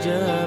着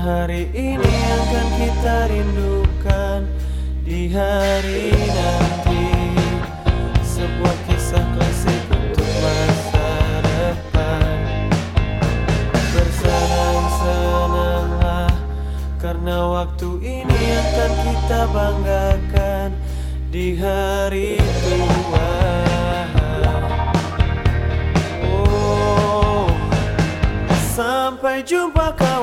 hari ini akan kita rindukan di hari nanti. Sebuah kisah klasik untuk masa depan. Bersenang-senanglah karena waktu ini akan kita banggakan di hari tua. Oh, sampai jumpa kawanku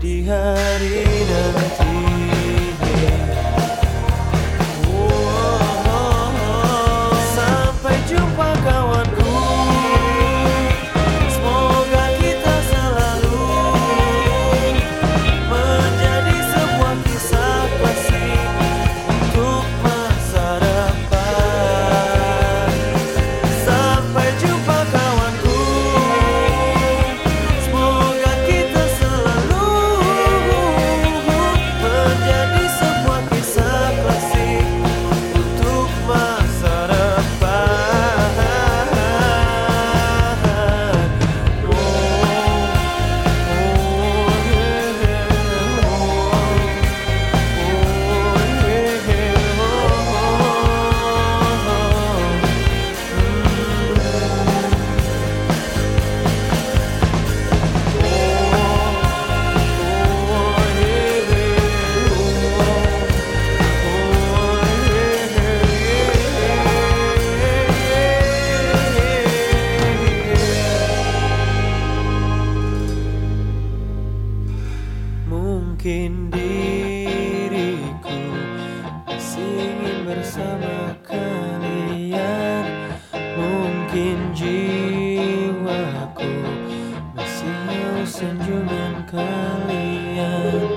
di hari nanti. mungkin diriku masih ingin bersama kalian. Mungkin jiwaku masih haus senyuman kalian.